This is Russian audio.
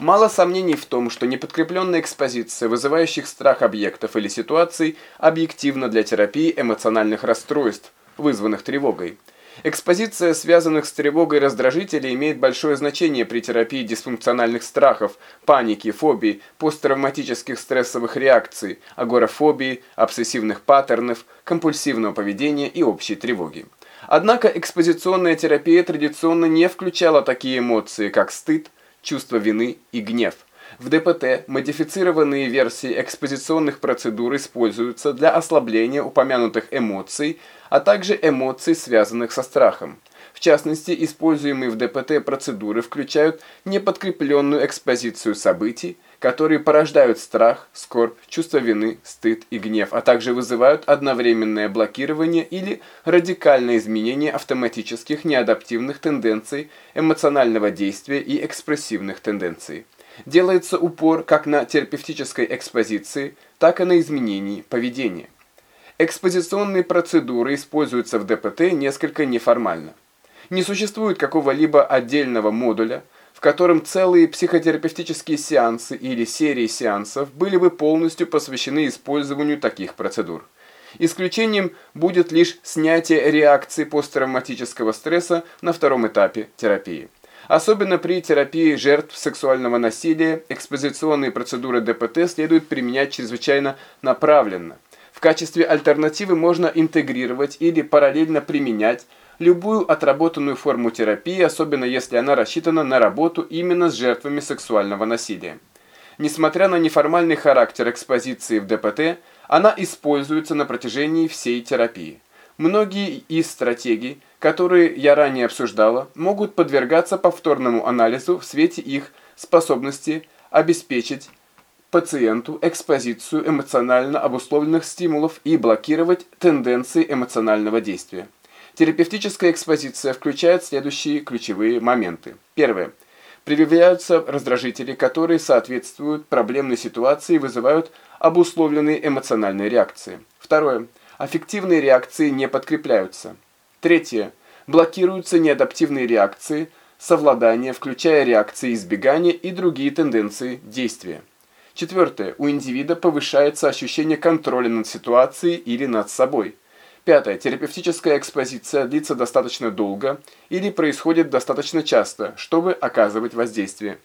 Мало сомнений в том, что неподкрепленная экспозиция вызывающих страх объектов или ситуаций объективна для терапии эмоциональных расстройств, вызванных тревогой. Экспозиция связанных с тревогой раздражителей имеет большое значение при терапии дисфункциональных страхов, паники, фобий, посттравматических стрессовых реакций, агорафобии, обсессивных паттернов, компульсивного поведения и общей тревоги. Однако экспозиционная терапия традиционно не включала такие эмоции, как стыд, чувство вины и гнев. В ДПТ модифицированные версии экспозиционных процедур используются для ослабления упомянутых эмоций, а также эмоций, связанных со страхом. В частности, используемые в ДПТ процедуры включают неподкрепленную экспозицию событий, которые порождают страх, скорбь, чувство вины, стыд и гнев, а также вызывают одновременное блокирование или радикальное изменение автоматических неадаптивных тенденций эмоционального действия и экспрессивных тенденций. Делается упор как на терапевтической экспозиции, так и на изменении поведения. Экспозиционные процедуры используются в ДПТ несколько неформально. Не существует какого-либо отдельного модуля, в котором целые психотерапевтические сеансы или серии сеансов были бы полностью посвящены использованию таких процедур. Исключением будет лишь снятие реакции посттравматического стресса на втором этапе терапии. Особенно при терапии жертв сексуального насилия экспозиционные процедуры ДПТ следует применять чрезвычайно направленно. В качестве альтернативы можно интегрировать или параллельно применять любую отработанную форму терапии, особенно если она рассчитана на работу именно с жертвами сексуального насилия. Несмотря на неформальный характер экспозиции в ДПТ, она используется на протяжении всей терапии. Многие из стратегий, которые я ранее обсуждала, могут подвергаться повторному анализу в свете их способности обеспечить пациенту экспозицию эмоционально обусловленных стимулов и блокировать тенденции эмоционального действия. Терапевтическая экспозиция включает следующие ключевые моменты. Первое. Прививляются раздражители, которые соответствуют проблемной ситуации и вызывают обусловленные эмоциональные реакции. Второе. Аффективные реакции не подкрепляются. Третье. Блокируются неадаптивные реакции, совладания, включая реакции избегания и другие тенденции действия. Четвертое. У индивида повышается ощущение контроля над ситуацией или над собой. Пятое. Терапевтическая экспозиция длится достаточно долго или происходит достаточно часто, чтобы оказывать воздействие.